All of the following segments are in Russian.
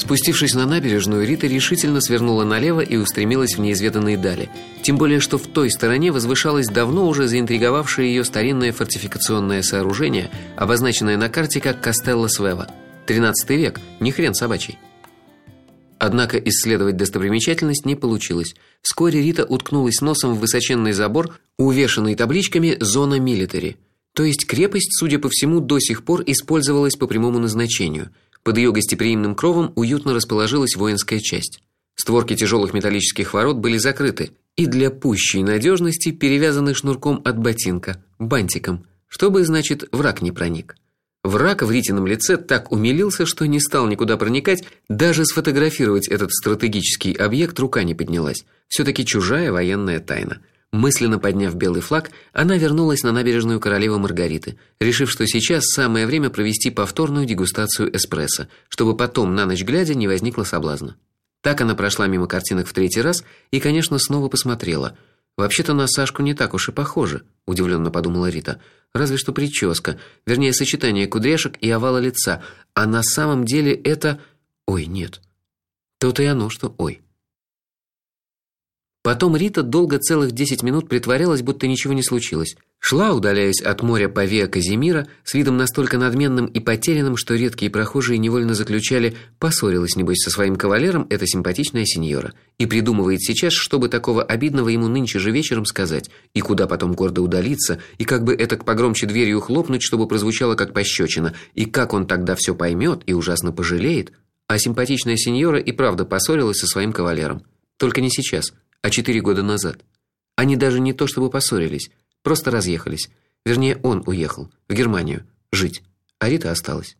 Спустившись на набережную, Рита решительно свернула налево и устремилась в неизведанные дали. Тем более, что в той стороне возвышалось давно уже заинтриговавшее ее старинное фортификационное сооружение, обозначенное на карте как Кастелло Свева. 13 век, ни хрен собачий. Однако исследовать достопримечательность не получилось. Вскоре Рита уткнулась носом в высоченный забор, увешанный табличками «Зона милитари». То есть крепость, судя по всему, до сих пор использовалась по прямому назначению – под ее гостеприимным кровом уютно расположилась воинская часть. Створки тяжелых металлических ворот были закрыты и для пущей надежности перевязаны шнурком от ботинка, бантиком, чтобы, значит, враг не проник. Враг в Ритином лице так умилился, что не стал никуда проникать, даже сфотографировать этот стратегический объект рука не поднялась. все таки чужая военная тайна. Мысленно подняв белый флаг, она вернулась на набережную Королевы Маргариты, решив, что сейчас самое время провести повторную дегустацию эспрессо, чтобы потом на ночь глядя не возникло соблазна. Так она прошла мимо картинок в третий раз и, конечно, снова посмотрела. Вообще-то на Сашку не так уж и похоже, удивленно подумала Рита. Разве что прическа, вернее, сочетание кудряшек и овала лица, а на самом деле это Ой, нет. То-то и оно, что ой. Потом Рита долго целых 10 минут притворялась, будто ничего не случилось. Шла, удаляясь от моря по Виа Казимира, с видом настолько надменным и потерянным, что редкие прохожие невольно заключали: поссорилась небось со своим кавалером эта симпатичная сеньора, и придумывает сейчас, чтобы такого обидного ему нынче же вечером сказать, и куда потом гордо удалиться, и как бы это погромче дверью хлопнуть, чтобы прозвучало как пощечина, и как он тогда все поймет и ужасно пожалеет. А симпатичная сеньора и правда поссорилась со своим кавалером. Только не сейчас а четыре года назад. Они даже не то чтобы поссорились, просто разъехались. Вернее, он уехал в Германию жить, а Рита осталась.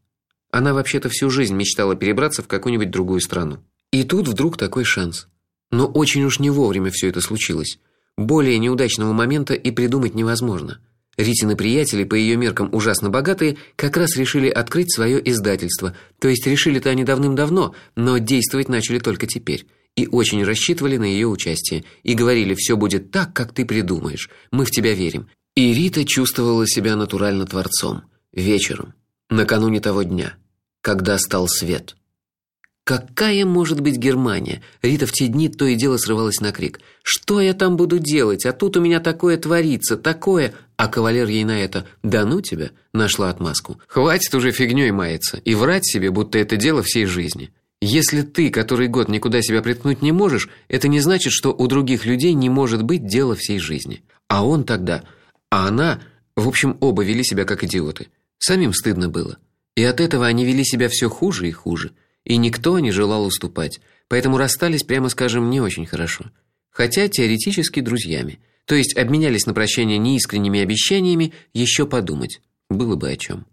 Она вообще-то всю жизнь мечтала перебраться в какую-нибудь другую страну. И тут вдруг такой шанс. Но очень уж не вовремя все это случилось. Более неудачного момента и придумать невозможно. Ритины приятели, по ее меркам ужасно богатые, как раз решили открыть свое издательство. То есть решили-то они давным-давно, но действовать начали только теперь и очень рассчитывали на ее участие и говорили: все будет так, как ты придумаешь. Мы в тебя верим". И Рита чувствовала себя натурально творцом. Вечером, накануне того дня, когда стал свет. Какая может быть Германия? Рита в те дни то и дело срывалась на крик. Что я там буду делать? А тут у меня такое творится, такое. А кавалер ей на это: "Да ну тебя", нашла отмазку. Хватит уже фигней маяться и врать себе, будто это дело всей жизни. Если ты который год никуда себя приткнуть не можешь, это не значит, что у других людей не может быть дела всей жизни. А он тогда, а она, в общем, оба вели себя как идиоты. Самим стыдно было. И от этого они вели себя все хуже и хуже, и никто не желал уступать. Поэтому расстались, прямо скажем, не очень хорошо. Хотя теоретически друзьями. То есть обменялись на прощание неискренними обещаниями еще подумать. Было бы о чем.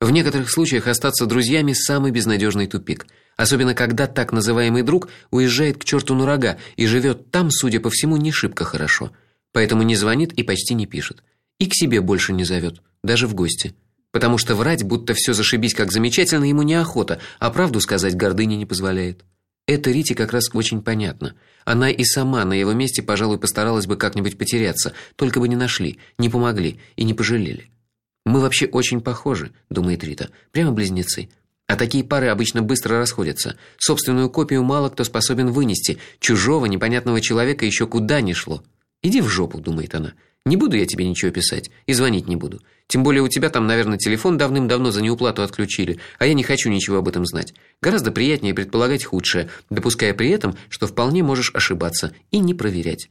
В некоторых случаях остаться друзьями самый безнадежный тупик – особенно когда так называемый друг уезжает к черту на рога и живет там, судя по всему, не шибко хорошо. Поэтому не звонит и почти не пишет. И к себе больше не зовет, даже в гости. Потому что врать, будто все зашибись как замечательно, ему неохота, а правду сказать гордыня не позволяет. Это Рите как раз очень понятно. Она и сама на его месте, пожалуй, постаралась бы как-нибудь потеряться, только бы не нашли, не помогли и не пожалели. Мы вообще очень похожи, думает Рита. Прямо близнецы. А такие пары обычно быстро расходятся. Собственную копию мало кто способен вынести. Чужого непонятного человека еще куда ни шло. Иди в жопу, думает она. Не буду я тебе ничего писать и звонить не буду. Тем более у тебя там, наверное, телефон давным-давно за неуплату отключили, а я не хочу ничего об этом знать. Гораздо приятнее предполагать худшее, допуская при этом, что вполне можешь ошибаться и не проверять.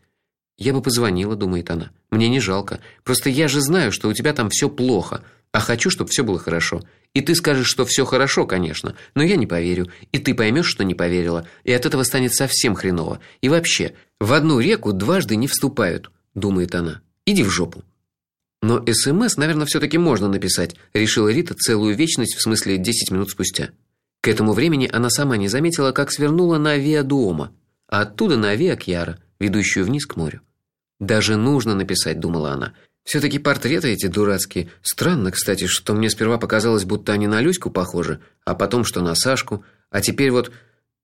Я бы позвонила, думает она. Мне не жалко. Просто я же знаю, что у тебя там все плохо, а хочу, чтобы все было хорошо. И ты скажешь, что все хорошо, конечно, но я не поверю, и ты поймешь, что не поверила, и от этого станет совсем хреново. И вообще, в одну реку дважды не вступают, думает она. Иди в жопу. Но СМС, наверное, все таки можно написать, решила Рита целую вечность, в смысле 10 минут спустя. К этому времени она сама не заметила, как свернула на Виа Дуомо, а оттуда на Виа Кьяра, ведущую вниз к морю. Даже нужно написать, думала она. все таки портреты эти дурацкие. Странно, кстати, что мне сперва показалось, будто они на Люську похожи, а потом что на Сашку, а теперь вот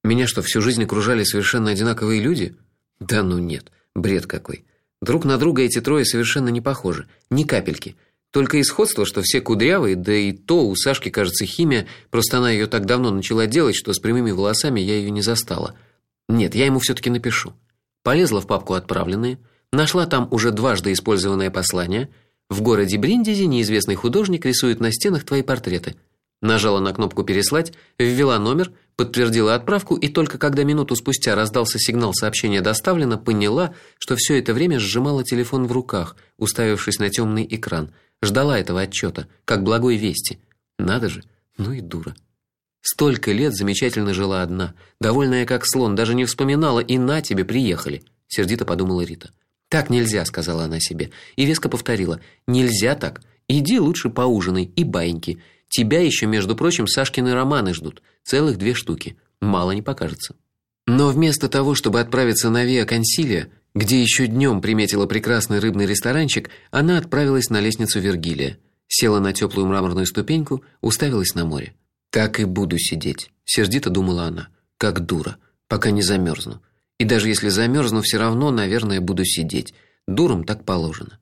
меня что, всю жизнь окружали совершенно одинаковые люди? Да ну нет, бред какой. Друг на друга эти трое совершенно не похожи, ни капельки. Только и сходство, что все кудрявые, да и то у Сашки, кажется, химия, просто она ее так давно начала делать, что с прямыми волосами я ее не застала. Нет, я ему все таки напишу. Полезла в папку отправленные, нашла там уже дважды использованное послание. В городе Бриндизи неизвестный художник рисует на стенах твои портреты. Нажала на кнопку переслать, ввела номер, подтвердила отправку и только когда минуту спустя раздался сигнал сообщения доставлено, поняла, что все это время сжимала телефон в руках, уставившись на темный экран. Ждала этого отчета, как благой вести. Надо же, ну и дура. Столько лет замечательно жила одна, довольная как слон, даже не вспоминала и на тебе приехали, сердито подумала Рита. Так нельзя, сказала она себе, и веско повторила: нельзя так. Иди лучше поужинай и баиньки. Тебя еще, между прочим, Сашкины романы ждут, целых две штуки. Мало не покажется. Но вместо того, чтобы отправиться на Виа Консилия, где еще днем приметила прекрасный рыбный ресторанчик, она отправилась на лестницу Вергилия, села на теплую мраморную ступеньку, уставилась на море. Так и буду сидеть, сердито думала она, как дура, пока не замерзну. И даже если замерзну, все равно, наверное, буду сидеть. Дурам так положено.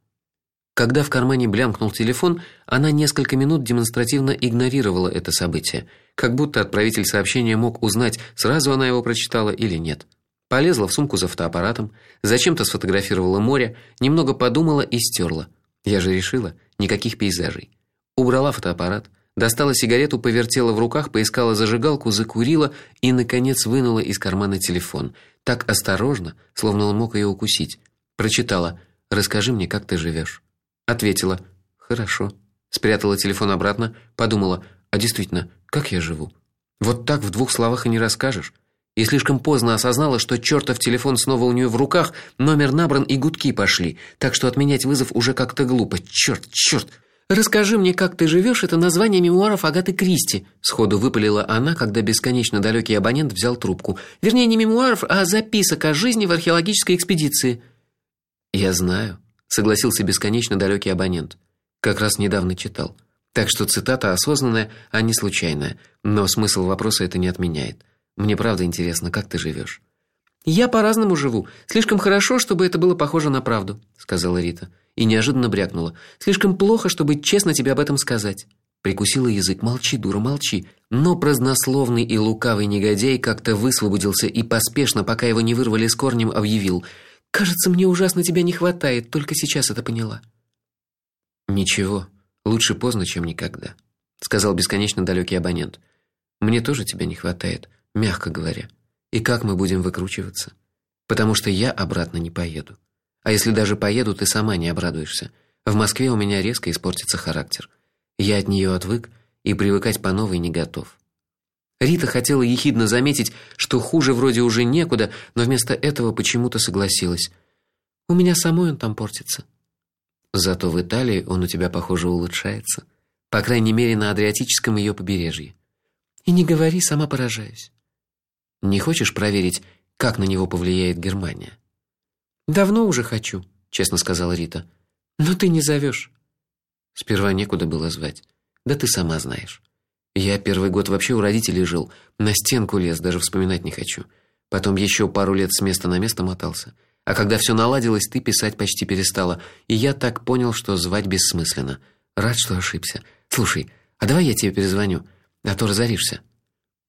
Когда в кармане блямкнул телефон, она несколько минут демонстративно игнорировала это событие, как будто отправитель сообщения мог узнать, сразу она его прочитала или нет. Полезла в сумку за фотоаппаратом, зачем-то сфотографировала море, немного подумала и стерла. Я же решила, никаких пейзажей. Убрала фотоаппарат, достала сигарету, повертела в руках, поискала зажигалку, закурила и наконец вынула из кармана телефон. Так осторожно, словно он мог ее укусить. Прочитала: "Расскажи мне, как ты живешь. Ответила: "Хорошо". Спрятала телефон обратно, подумала: "А действительно, как я живу? Вот так в двух словах и не расскажешь". И слишком поздно осознала, что чертов телефон снова у нее в руках, номер набран и гудки пошли, так что отменять вызов уже как-то глупо. Черт, черт! Расскажи мне, как ты живешь, это название мемуаров Агаты Кристи, сходу выпалила она, когда бесконечно далекий абонент взял трубку. Вернее, не мемуаров, а записок о жизни в археологической экспедиции. Я знаю, согласился бесконечно далекий абонент. Как раз недавно читал. Так что цитата осознанная, а не случайная, но смысл вопроса это не отменяет. Мне правда интересно, как ты живешь. Я по-разному живу, слишком хорошо, чтобы это было похоже на правду, сказала Рита и неожиданно брякнула: "Слишком плохо, чтобы честно тебе об этом сказать". Прикусила язык: "Молчи, дура, молчи". Но празднословный и лукавый негодяй как-то высвободился и поспешно, пока его не вырвали с корнем, объявил: Кажется, мне ужасно тебя не хватает, только сейчас это поняла. Ничего, лучше поздно, чем никогда, сказал бесконечно далекий абонент. Мне тоже тебя не хватает, мягко говоря. И как мы будем выкручиваться? Потому что я обратно не поеду. А если даже поеду, ты сама не обрадуешься. В Москве у меня резко испортится характер. Я от нее отвык и привыкать по новой не готов. Рита хотела ехидно заметить, что хуже вроде уже некуда, но вместо этого почему-то согласилась. У меня самой он там портится. Зато в Италии он у тебя, похоже, улучшается, по крайней мере, на Адриатическом ее побережье. И не говори, сама поражаюсь. Не хочешь проверить, как на него повлияет Германия? Давно уже хочу, честно сказала Рита. Но ты не зовешь. Сперва некуда было звать. Да ты сама знаешь. Я первый год вообще у родителей жил, на стенку лез, даже вспоминать не хочу. Потом еще пару лет с места на место мотался. А когда все наладилось, ты писать почти перестала, и я так понял, что звать бессмысленно. Рад, что ошибся. Слушай, а давай я тебе перезвоню, а то разоришься.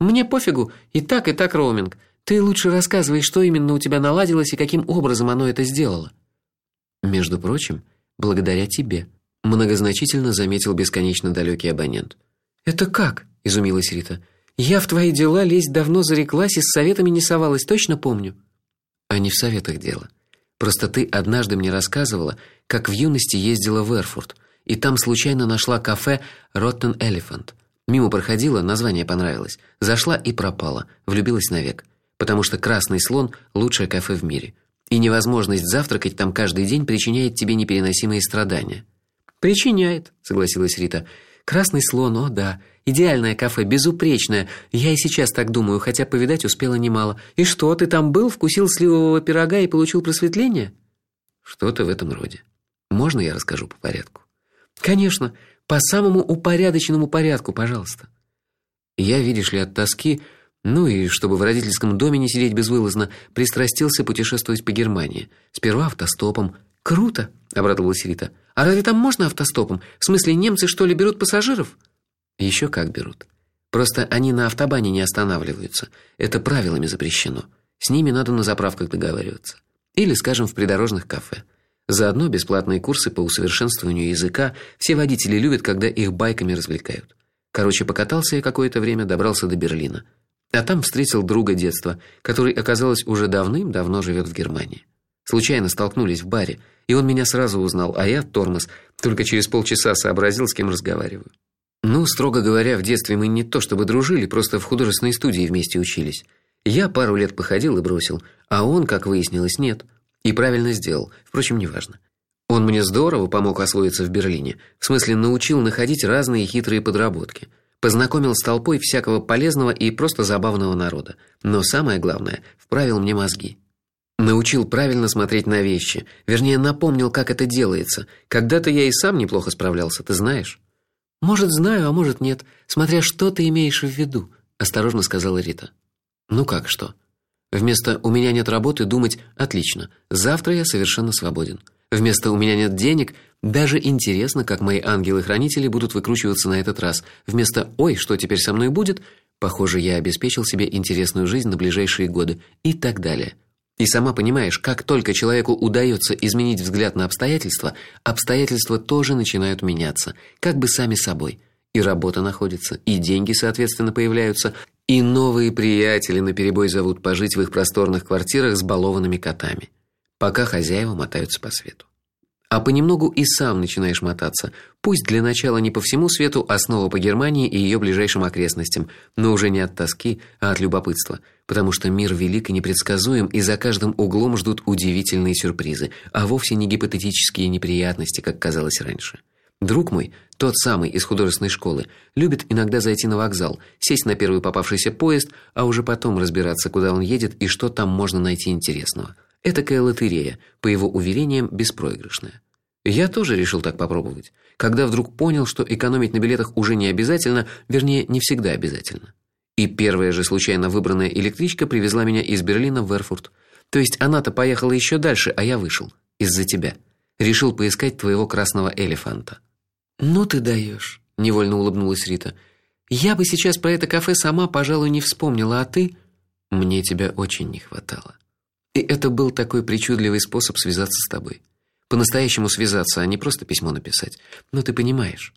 Мне пофигу, и так, и так роуминг. Ты лучше рассказывай, что именно у тебя наладилось и каким образом оно это сделало. Между прочим, благодаря тебе, многозначительно заметил бесконечно далекий абонент. Это как? изумилась Рита. Я в твои дела лезть давно зареклась и с советами не совалась, точно помню. А не в советах дело. Просто ты однажды мне рассказывала, как в юности ездила в Эрфурт, и там случайно нашла кафе Rotten Elephant. Мимо проходила, название понравилось. Зашла и пропала, влюбилась навек, потому что Красный слон лучшее кафе в мире. И невозможность завтракать там каждый день причиняет тебе непереносимые страдания. Причиняет, согласилась Рита. Красный слон, о да, идеальное кафе, безупречное. Я и сейчас так думаю, хотя повидать успела немало. И что, ты там был, вкусил сливового пирога и получил просветление? Что-то в этом роде. Можно я расскажу по порядку? Конечно, по самому упорядоченному порядку, пожалуйста. Я, видишь ли, от тоски, ну и чтобы в родительском доме не сидеть безвылазно, пристрастился путешествовать по Германии. Сперва автостопом, Круто, обрадовалась Рита. А разве там можно автостопом? В смысле, немцы что ли берут пассажиров? Еще как берут. Просто они на автобане не останавливаются. Это правилами запрещено. С ними надо на заправках договариваться. Или, скажем, в придорожных кафе. Заодно бесплатные курсы по усовершенствованию языка. Все водители любят, когда их байками развлекают. Короче, покатался я какое-то время, добрался до Берлина. А там встретил друга детства, который, оказалось, уже давным-давно живет в Германии. Случайно столкнулись в баре, и он меня сразу узнал, а я, тормоз, только через полчаса сообразил, с кем разговариваю. Ну, строго говоря, в детстве мы не то чтобы дружили, просто в художественной студии вместе учились. Я пару лет походил и бросил, а он, как выяснилось, нет. И правильно сделал. Впрочем, неважно. Он мне здорово помог освоиться в Берлине, в смысле научил находить разные хитрые подработки. Познакомил с толпой всякого полезного и просто забавного народа. Но самое главное, вправил мне мозги. Научил правильно смотреть на вещи, вернее, напомнил, как это делается. Когда-то я и сам неплохо справлялся, ты знаешь. Может, знаю, а может, нет, смотря что ты имеешь в виду, осторожно сказала Рита. Ну как что? Вместо у меня нет работы думать: отлично, завтра я совершенно свободен. Вместо у меня нет денег даже интересно, как мои ангелы-хранители будут выкручиваться на этот раз. Вместо ой, что теперь со мной будет? Похоже, я обеспечил себе интересную жизнь на ближайшие годы и так далее. И сама понимаешь, как только человеку удается изменить взгляд на обстоятельства, обстоятельства тоже начинают меняться, как бы сами собой. И работа находится, и деньги, соответственно, появляются, и новые приятели на перебой зовут пожить в их просторных квартирах с балованными котами, пока хозяева мотаются по свету. А понемногу и сам начинаешь мотаться. Пусть для начала не по всему свету, а снова по Германии и ее ближайшим окрестностям, но уже не от тоски, а от любопытства, потому что мир велик и непредсказуем, и за каждым углом ждут удивительные сюрпризы, а вовсе не гипотетические неприятности, как казалось раньше. Друг мой, тот самый из художественной школы, любит иногда зайти на вокзал, сесть на первый попавшийся поезд, а уже потом разбираться, куда он едет и что там можно найти интересного. Этакая лотерея, по его уверениям, беспроигрышная. Я тоже решил так попробовать, когда вдруг понял, что экономить на билетах уже не обязательно, вернее, не всегда обязательно. И первая же случайно выбранная электричка привезла меня из Берлина в Эрфурт. То есть она-то поехала еще дальше, а я вышел из-за тебя. Решил поискать твоего красного элефанта. Ну ты даешь, невольно улыбнулась Рита. Я бы сейчас про это кафе сама, пожалуй, не вспомнила, а ты мне тебя очень не хватало. И это был такой причудливый способ связаться с тобой. По-настоящему связаться, а не просто письмо написать. Но ты понимаешь.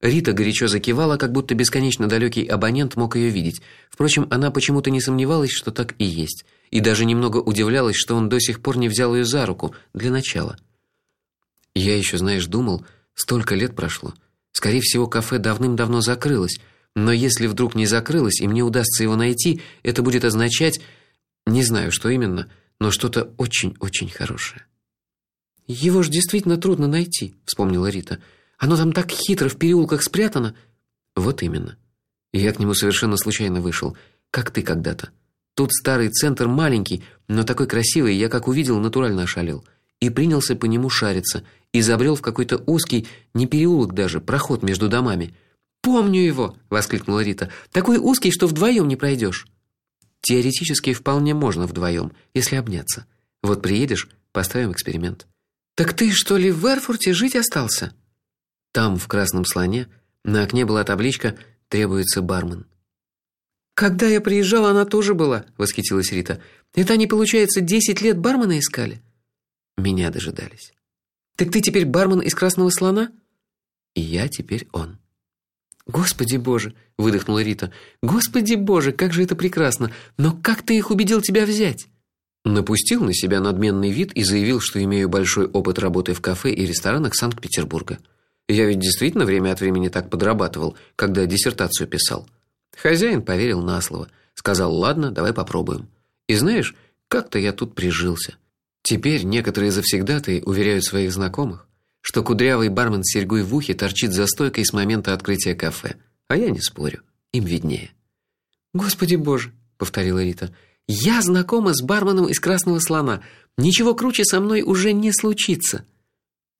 Рита горячо закивала, как будто бесконечно далекий абонент мог ее видеть. Впрочем, она почему-то не сомневалась, что так и есть, и даже немного удивлялась, что он до сих пор не взял ее за руку для начала. Я еще, знаешь, думал, Столько лет прошло. Скорее всего, кафе давным-давно закрылось. Но если вдруг не закрылось и мне удастся его найти, это будет означать, не знаю, что именно, но что-то очень-очень хорошее. Его ж действительно трудно найти, вспомнила Рита. Оно там так хитро в переулках спрятано. Вот именно. Я к нему совершенно случайно вышел, как ты когда-то. Тут старый центр маленький, но такой красивый, я как увидел, натурально ошалел и принялся по нему шариться и забрел в какой-то узкий, не переулок даже, проход между домами. Помню его, воскликнула Рита. Такой узкий, что вдвоем не пройдешь. Теоретически вполне можно вдвоем, если обняться. Вот приедешь, поставим эксперимент. Так ты что ли в Эрфурте жить остался? Там в Красном слоне на окне была табличка требуется бармен. Когда я приезжала, она тоже была, восхитилась Рита. Это они, получается, десять лет бармена искали. Меня дожидались. Так ты теперь бармен из Красного слона? И я теперь он. Господи Боже, выдохнула Рита. Господи Боже, как же это прекрасно. Но как ты их убедил тебя взять? Напустил на себя надменный вид и заявил, что имею большой опыт работы в кафе и ресторанах Санкт-Петербурга. Я ведь действительно время от времени так подрабатывал, когда диссертацию писал. Хозяин поверил на слово, сказал: "Ладно, давай попробуем". И знаешь, как-то я тут прижился. Теперь некоторые завсегдатаи уверяют своих знакомых, что кудрявый бармен с серьгой в ухе торчит за стойкой с момента открытия кафе. А я не спорю, им виднее. Господи Боже, повторила Рита. Я знакома с барменом из Красного слона. Ничего круче со мной уже не случится.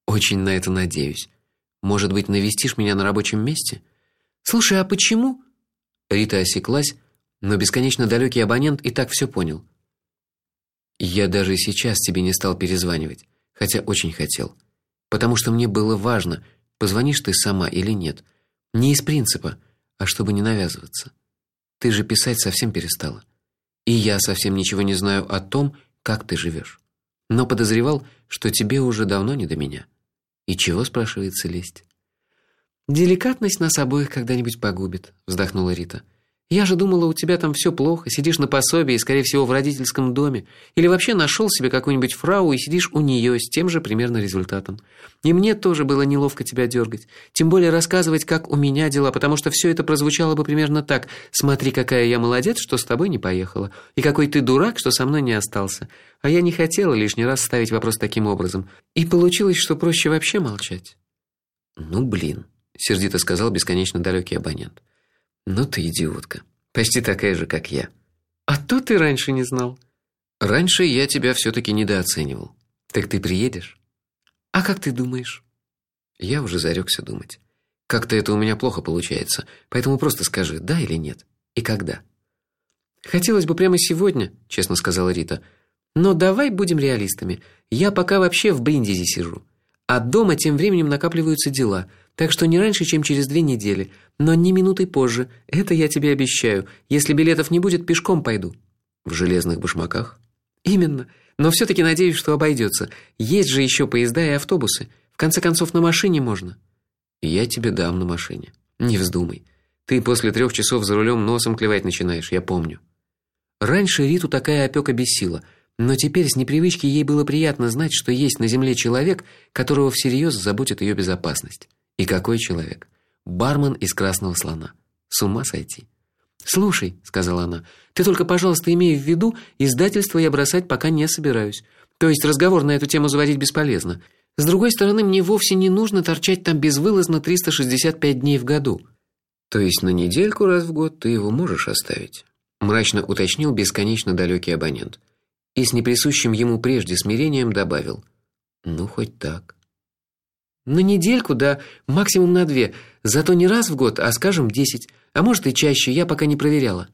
Очень на это надеюсь. Может быть, навестишь меня на рабочем месте? Слушай, а почему? Рита осеклась, но бесконечно далекий абонент и так все понял. Я даже сейчас тебе не стал перезванивать, хотя очень хотел, потому что мне было важно, позвонишь ты сама или нет. Не из принципа, а чтобы не навязываться. Ты же писать совсем перестала. И я совсем ничего не знаю о том, как ты живешь. Но подозревал, что тебе уже давно не до меня. И чего спрашивается лезть? Деликатность нас обоих когда-нибудь погубит, вздохнула Рита. Я же думала, у тебя там все плохо, сидишь на пособии, скорее всего, в родительском доме, или вообще нашел себе какую-нибудь фрау и сидишь у нее с тем же примерно результатом. И мне тоже было неловко тебя дергать, тем более рассказывать, как у меня дела, потому что все это прозвучало бы примерно так: "Смотри, какая я молодец, что с тобой не поехала, и какой ты дурак, что со мной не остался". А я не хотела лишний раз ставить вопрос таким образом, и получилось, что проще вообще молчать. Ну, блин, сердито сказал бесконечно далекий абонент. Ну ты идиотка. Почти такая же, как я. А то ты раньше не знал. Раньше я тебя все таки недооценивал. Так ты приедешь? А как ты думаешь? Я уже зарекся думать. Как-то это у меня плохо получается, поэтому просто скажи, да или нет, и когда. Хотелось бы прямо сегодня, честно сказала Рита. Но давай будем реалистами. Я пока вообще в Бриндизи сижу. А дома тем временем накапливаются дела, так что не раньше, чем через две недели, но не минутой позже. Это я тебе обещаю. Если билетов не будет, пешком пойду. В железных башмаках? Именно. Но все таки надеюсь, что обойдется. Есть же еще поезда и автобусы. В конце концов, на машине можно. Я тебе дам на машине. Не вздумай. Ты после трех часов за рулем носом клевать начинаешь, я помню. Раньше Риту такая опека бесила. Но теперь с непривычки ей было приятно знать, что есть на земле человек, которого всерьез заботит ее безопасность. И какой человек? Бармен из Красного слона. С ума сойти. Слушай, сказала она. Ты только, пожалуйста, имей в виду, издательство я бросать пока не собираюсь. То есть разговор на эту тему заводить бесполезно. С другой стороны, мне вовсе не нужно торчать там безвылазно 365 дней в году. То есть на недельку раз в год ты его можешь оставить, мрачно уточнил бесконечно далекий абонент и с неприсущим ему прежде смирением добавил: "Ну хоть так". На недельку, да, максимум на две, зато не раз в год, а скажем, десять, а может и чаще, я пока не проверяла.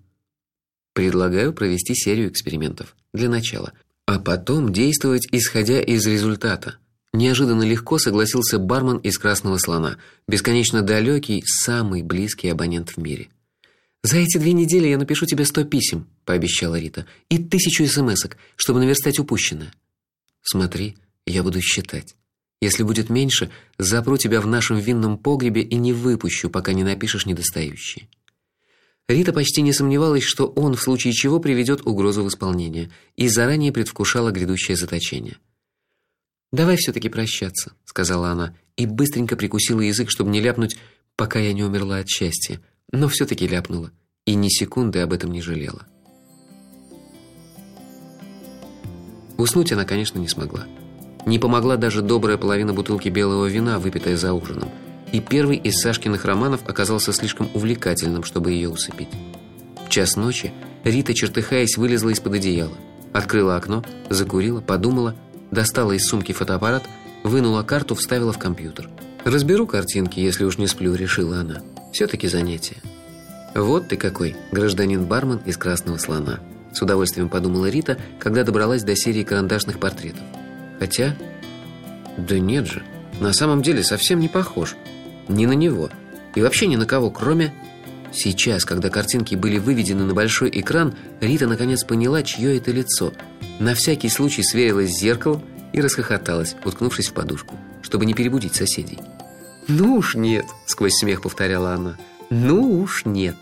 Предлагаю провести серию экспериментов для начала, а потом действовать исходя из результата. Неожиданно легко согласился бармен из Красного слона, бесконечно далекий, самый близкий абонент в мире. За эти две недели я напишу тебе сто писем, пообещала Рита, и тысячу смсок, чтобы наверстать упущенное. Смотри, я буду считать. Если будет меньше, запру тебя в нашем винном погребе и не выпущу, пока не напишешь недостающие. Рита почти не сомневалась, что он в случае чего приведет угрозу в исполнение, и заранее предвкушала грядущее заточение. Давай все таки прощаться, сказала она и быстренько прикусила язык, чтобы не ляпнуть, пока я не умерла от счастья но все таки ляпнула и ни секунды об этом не жалела. Уснуть она, конечно, не смогла. Не помогла даже добрая половина бутылки белого вина, выпитая за ужином. И первый из Сашкиных романов оказался слишком увлекательным, чтобы ее усыпить. В час ночи Рита, чертыхаясь, вылезла из-под одеяла, открыла окно, закурила, подумала, достала из сумки фотоаппарат, вынула карту, вставила в компьютер. Разберу картинки, если уж не сплю, решила она все таки занятие. Вот ты какой, гражданин-бармен из Красного слона. С удовольствием подумала Рита, когда добралась до серии карандашных портретов. Хотя да нет же, на самом деле совсем не похож. Ни на него и вообще ни на кого, кроме Сейчас, когда картинки были выведены на большой экран, Рита наконец поняла, чье это лицо. На всякий случай сверилась с зеркалом и расхохоталась, уткнувшись в подушку, чтобы не перебудить соседей. «Ну уж нет», — сквозь смех повторяла она. «Ну уж нет».